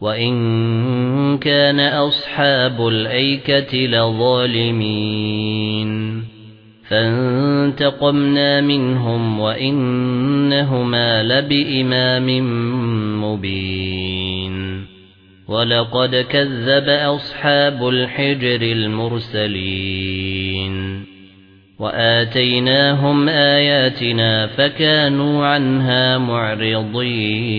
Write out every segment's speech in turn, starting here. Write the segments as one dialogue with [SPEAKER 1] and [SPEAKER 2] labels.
[SPEAKER 1] وإن كان أصحاب الأيكة لظالمين فانتقمنا منهم وإنهما لبإمام مبين ولقد كذب أصحاب الحجر المرسلين وآتيناهم آياتنا فكانوا عنها معرضين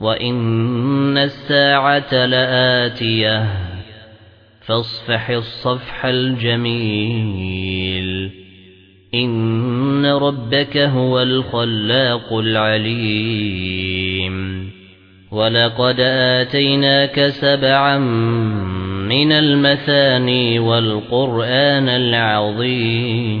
[SPEAKER 1] وإن الساعة لآتية فاصفح الصفح الجميل إن ربك هو الخلاق العليم ولقد آتيناك سبعا من المثاني والقرآن العظيم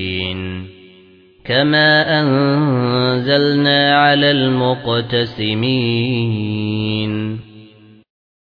[SPEAKER 1] كما أنزلنا على المقتسمين